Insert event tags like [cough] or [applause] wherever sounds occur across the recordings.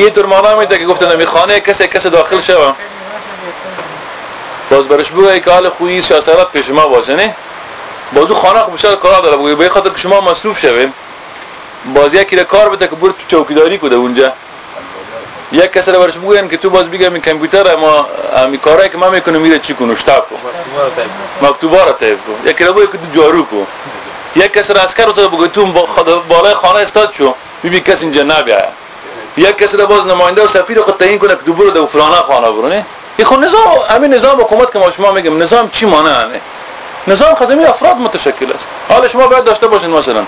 رو طور معنا میده که گفتن می خانه کسی کسی داخل شوه باز برش بگه که حال خویی سیاست پیش ما باشه نه بازو خانه خوب شد کار داره بگه به خاطر که شما مصروف باز یکی را کار بده که برو تو چوکیداری کده اونجا. یک کسی را برش بگوین که تو باز بگه می کامپیوتر اما امی کارایی که ما می‌کنم میره چی کنو شتاب کن. مکتوبا را تایپ کن. یکی را بگه که تو جارو کن. یک کسی را اسکر رو بگه تو با خدا- بالای خانه استاد شو. ببین کسی اینجا نبیه. یک کسی را باز نماینده و سفیر خود تعیین کنه که برو در فلانه خانه برو نه؟ این خود نظام همین نظام حکومت که ما شما میگم نظام چی مانه نظام خدمه افراد متشکل است. حالا شما باید داشته باشین مثلا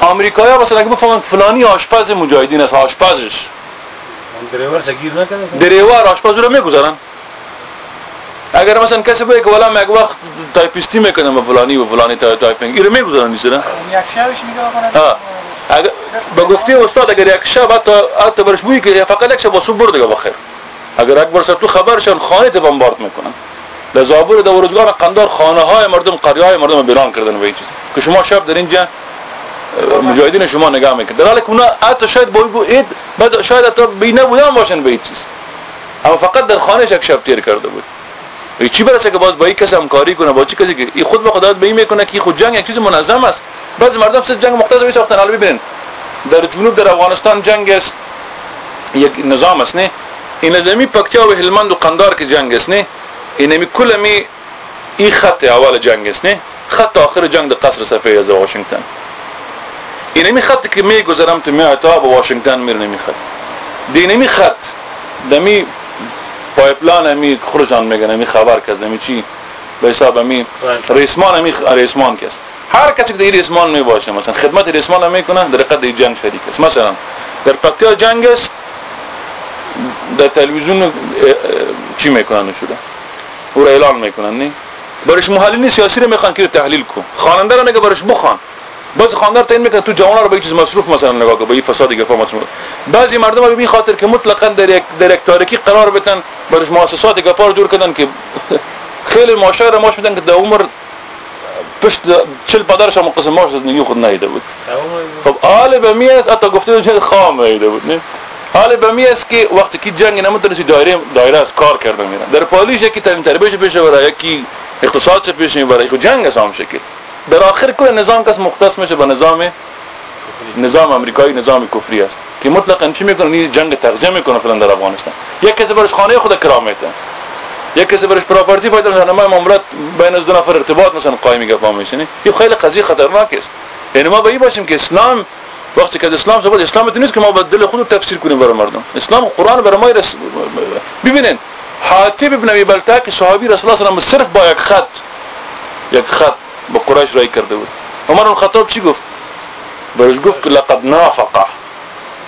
آمریکایا مثلا اگه بفهمن فلانی آشپز مجاهدین است آشپزش. دریور سگیر نکنه دریوار آشپز رو می‌گذارن. اگر مثلا کسی بگه که والا من یک وقت تایپیستی می‌کنم با فلانی و فلانی تا تایپینگ اینو می‌گذارن نیست نه؟ یک شبش کنه ها اگر به گفته استاد اگر یک شب حتی حتی برش بویی که فقط یک شب صبح برده بخیر اگر اکبر سر تو خبرشان خانه ته بمبارد می‌کنن. لزابور در روزگار قندار خانه های مردم قریه های مردم بیران کردن به این چیز که شما شب در اینجا اه، مجاهدین شما نگاه می‌کنن در حالی که اونا حتی شاید با اید شاید حتی بی نبودن باشن به این چیز. اما فقط در خانهش یک شب تیر کرده بود. چی برسه که باز با این کس همکاری کنه با چی کسی که این خود به خدا به این میکنه که خود جنگ یک چیز منظم است. بعضی مردم سه جنگ مختصر میساختن. حالا ببینین در جنوب در افغانستان جنگ است. یک نظام است نه؟ این نظامی پکتیا و هلمند و قندار که جنگ است نه؟ اینمی کل می این خط اول جنگ است نه؟ خط آخر جنگ در قصر صفحه از واشنگتن. اینمی خط که می گذرم تو می تا به واشنگتن میره نمی خط. دینمی خط دمی پایپلان امی خرجان میگن امی خبر کس امی چی؟ به حساب امی رئیسمان امی رئیسمان کس. هر کسی که در رئیسمان می باشه مثلا خدمت رئیسمان هم می‌کنه در قد جنگ شریک است. مثلا در پکتیا جنگ است در تلویزیون چی می‌کنن شده او را اعلان می‌کنن نه برش محللین سیاسی رو می‌خوان که تحلیل کن خواننده رو میگه برش بخوان. باز خواندار تعیین میکنه تو جوان رو به چیز مصروف مثلا نگاه کن به این فساد گفا مصروف بعضی مردم به این خاطر که مطلقا در یک در یک تاریکی قرار بدن برش مؤسسات گپا رو جور کردن که [laughs] خیلی ماشای رو ماش میدن که در عمر پشت چل پدرش هم قسم ماش از نیو خود نیده بود. خب حال به می است حتی گفته بود خام ایده بود نه؟ حال به می است که وقتی که جنگ نمیتونستی دایره دایره از کار کردن میرن. در پالیش یکی تعلیم تربیت پیش برای یکی اقتصاد چه پیش میبره خود جنگ هم شکل در آخر کل نظام کس مختص میشه به نظام نظام امریکایی، نظام کفری است. که مطلقا چی میکنه این جنگ تغذیه میکنه فلان در افغانستان. یک کسی برش خانه خود کرامته یک کسی برش پراپرتی پیدا میکنه. ما مملت بین از دو نفر ارتباط مثلا قائم گفا میشنی این خیلی قضیه خطرناک است. یعنی ما به این باشیم که اسلام، وقتی که اسلام صحبت، اسلام تو نیست که ما با دل خود تفسیر کنیم برای مردم. اسلام قرآن برای ما رس... ببینین. حاتب ابن ابی بلتاک صحابی رسول الله صلی الله علیه و صرف با یک خط. یک خط. با قریش رای کرده بود عمر بن خطاب چی گفت برش گفت که لقد نافقه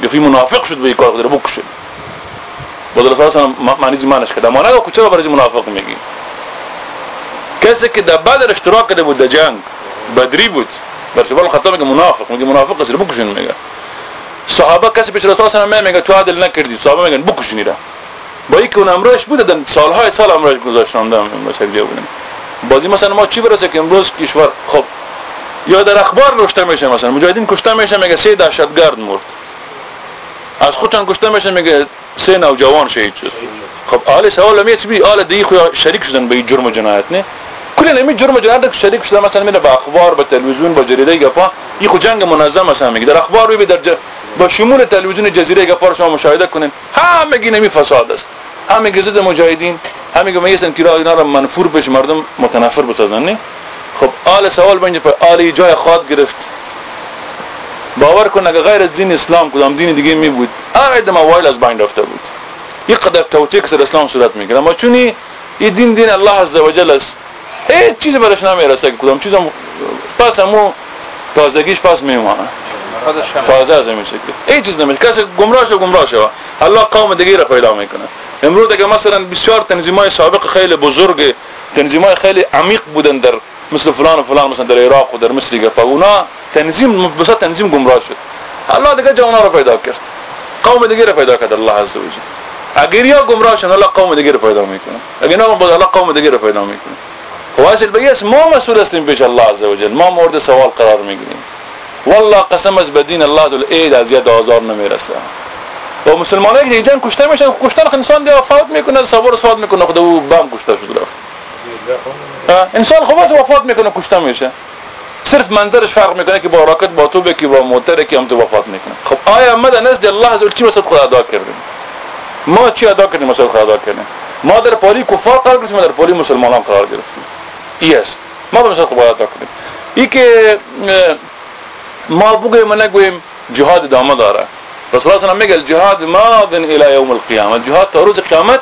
گفت این منافق شد به کار خود رو بکشه علیه و معنی زمانش کرده ما نگو چرا برای منافق میگی کسی که در بدر اشتراک کرده بود در جنگ بدری بود برش بن خطاب میگه منافق میگه منافق است بکشین میگه صحابة کسی پیش رسول الله میگه تو عدل نکردی صحابة میگن بکشین را با اینکه اون امرش بوده سالهای سال امرش گذاشتن دم امرش بودن. بازی مثلا ما چی برسه که امروز کشور خب یا در اخبار نوشته میشه مثلا مجاهدین کشته میشه میگه سه دهشتگرد مرد. از خودشان کشته میشه میگه سه نوجوان شهید شد. خب حال سوال چی بی حال دی خو شریک شدن به جرم و جنایت نه؟ کل نمی جرم و جنایت شریک شدن مثلا میره با اخبار با تلویزیون با جریده گپا. این خو جنگ منظم مثلا میگه. در اخبار بی در ج... با شمول تلویزیون جزیره گپا شما مشاهده کنین. همه نمی فساد است. همه ضد مجاهدین. همه میگن که اینا رو منفور بشه مردم متنفر بسازن نه؟ خب آل سوال بنجه پر آل جای خواهد گرفت. باور کن اگه غیر از دین اسلام کدام دین دیگه می بود؟ آره موایل از بین رفته بود. یک قدر توتیک سر اسلام صورت میگیره اما چونی این دین دین الله عز و جل است هیچ چیز برش نمیرسه که کدام چیزم پس همو تازگیش پس میمانه تازه از همین شکل هیچ چیز نمیشه. کسی گمراه شو گمراه شو الله قوم دیگه را پیدا میکنه امروز اگه مثلا بسیار تنظیمای سابق خیلی بزرگ، تنظیمای خیلی عمیق بودن در مثل فلان و فلان، مثلا در عراق و در مصر گفت اونا تنظیم بس تنظیم گمراه شد. الله دیگه جا اونا رو پیدا کرد. قوم دیگه رو پیدا کرد، الله عز و جل. اگر یا گمراه شدن، الله قوم دیگه رو پیدا میکنه. اگر نه بود الله قوم دیگه رو پیدا میکنه. خب اصل ما مسئول هستیم پیش الله عز و جل. ما مورد سوال قرار میگیریم. والله قسم از بدین الله ذل اید از ید آزار نمیرسه. و مسلمانایی که اینجا کشته میشن کشتن انسان دیگه وفات میکنه صبر وفات میکنه خدا او بم کشته شد رفت؟ انسان خب بس وفات میکنه کشته میشه. صرف منظرش فرق میکنه که با راکت با توبه که با موتر که هم تو وفات میکنه. خب آیا ما در نزد الله جل چی واسه خدا ادا کردیم؟ ما چی ادا کردیم واسه خدا ادا کردیم؟ ما در پالی کفار قرار گرفتیم در پالی مسلمانان قرار گرفتیم. ایست ما به واسه خدا ادا کردیم. ای که ما بگویم و نگویم جهاد ادامه داره. رسول الله صلی الله علیه و میگه الجهاد ماض إلى یوم القیامه جهاد تا روز قیامت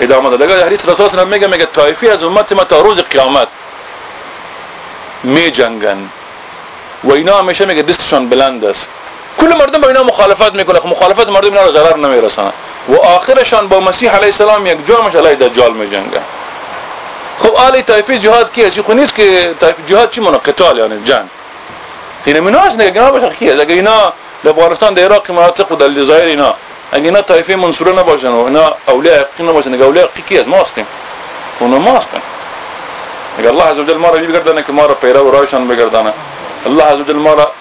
ادامه داره لگه حدیث رسول الله صلی الله علیه و میگه میگه طایفی از امت ما تا روز قیامت می جنگن و اینا همیشه میگه دستشان بلند است. کل مردم با اینا مخالفت میکنه. خب مخالفت مردم اینا رو ضرر نمیرسانه. و آخرشان با مسیح علیه السلام یک جامش علیه دجال میجنگه خب آلی طایفی جهاد کی است؟ خو نیست که جهاد چی مونه قتال یعنی جنگ. این اینا است نه اینا باشه کی است اگه اینا در افغانستان در عراق مناطق و در الجزایر اینا. اگه اینا طایفی منصوره نباشن و اینا اولیاء حقیقی نباشن، اگه اولیاء حقیقی کی است ما هستیم. اونا ما هستیم اگه الله عز وجل ما را بگردانه که ما را پیرو رایشان بگردانه الله عز وجل ما را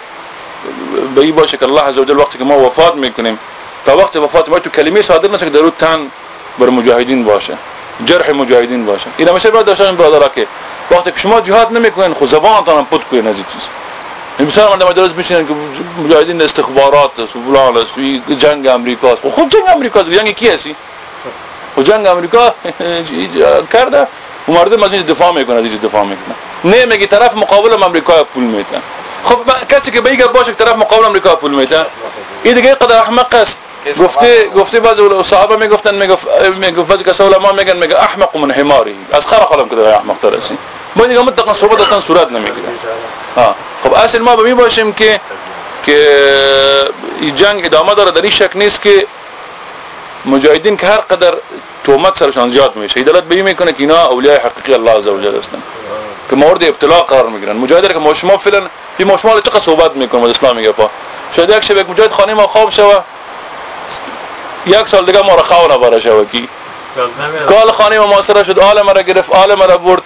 به باشه که الله عز وجل وقتی که ما وفات میکنیم، تا وقت وفات ما تو کلمه صادر نشه که درود تن بر مجاهدین باشه، جرح مجاهدین باشه. این همیشه باید داشتن این برادرها که وقتی که شما جهاد نمیکنین، خود زبانتان هم پد کنین از این چیز. مثلا من در مجلس میشینن که مجاهدین استخبارات است و فلان است و جنگ امریکا است. خود جنگ امریکا است جنگ کی هستی؟ و جنگ امریکا [laughs] کرده؟ و مردم از این دفاع میکنه از این دفاع میکنه نه میگه طرف مقابل هم امریکا پول میده خب کسی که بگه باشه که طرف مقابل امریکا پول میده این دیگه قدر احمق است. گفته گفته بعضی صحابه میگفتن، میگفت میگفت بعضی کسا علما میگن، میگه احمق من حماری. از خر خالم که احمق تر است ما دیگه مطلقا صحبت اصلا صورت نمیگیره. ها. خب اصل ما به می باشیم که که جنگ ادامه داره. در این شک نیست که مجاهدین که هر قدر تومت سرشان زیاد میشه دلالت به این میکنه که اینا اولیاء حقیقی الله عز و جل هستن. که مورد ابتلا قرار میگیرن. مجاهد که ما شما فعلا این ما شما چقدر صحبت میکنم از اسلام میگه پا شاید یک شب یک مجاهد خانه ما خواب شوه یک سال دیگه ما را خونه باره شوه کی کال خانه ما محاصره شد آل مرا گرفت آل مرا برد.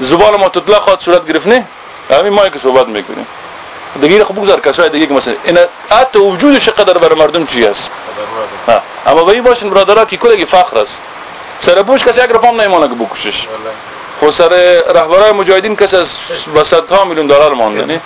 زبان ما تطلق خواهد صورت گرفت نه همین ما که صحبت می‌کنیم. دیگه خب بگذار کسای دیگه که مثلا این حتی وجودش قدر بر مردم چی است؟ ها. اما این باشین برادرها که کلگی فخر است. سر بوش کسی یک رفام نیمانه که بکشش. خو سر رهبرای مجاهدین کسی از [laughs] وسط ها میلیون دلار مانده